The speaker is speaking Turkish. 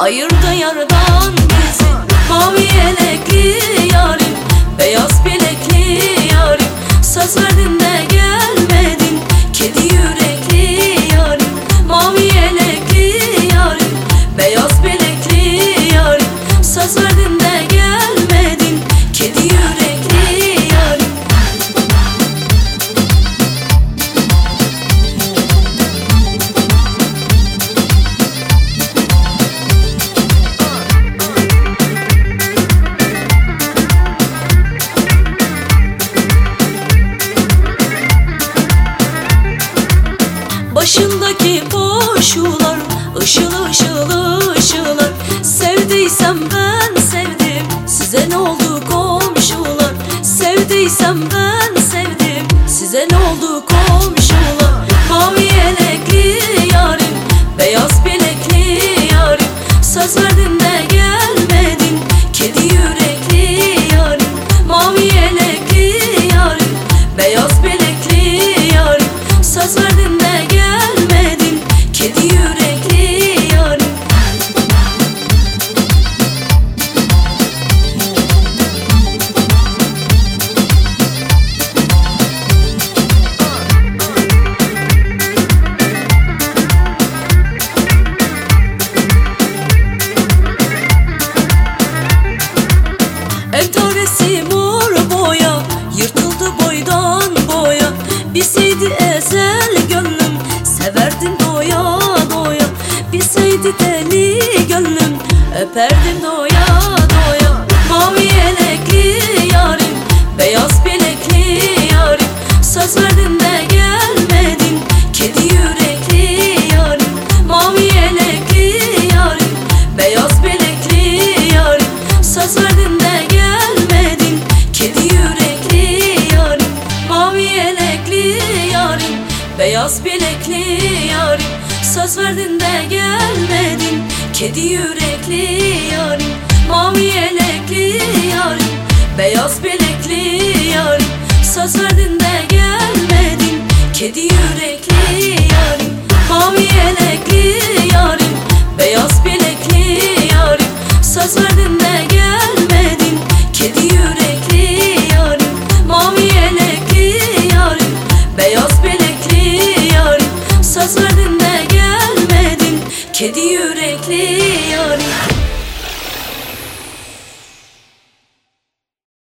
Ayırdı yardan bizi Mavi yelekli yarim Beyaz bilekli yarim. Söz verdin de Başındaki koşular ışıl ışıl ışılar Sevdiysem ben sevdim Size ne oldu komşular? Sevdiysem ben sevdim Size ne oldu komşular? Mavi yelekli yarim Beyaz bilekli yarim. Söz verdin Entaresi mor boya? Yırtıldı boydan boya. Bilseydi ezel gönlüm Severdin doya doya. Bilseydi deli gönlüm Öperdim doya doya. Mavi yelekli yarim Beyaz bilekli yarim. Söz verdin de gelmedin Kedi yürekli yarim. Mavi yelekli yarim Beyaz bilekli yarim. Söz verdin Beyaz bilekli yarim Söz verdin de gelmedin. Kedi yürekli yarim Mavi yelekli yarim. Beyaz bilekli yarim Söz verdin de gelmedin. Kedi yürekli yarim Mavi yelekli yarim. Beyaz bilekli yarim Söz verdin Kedi yürekli yarim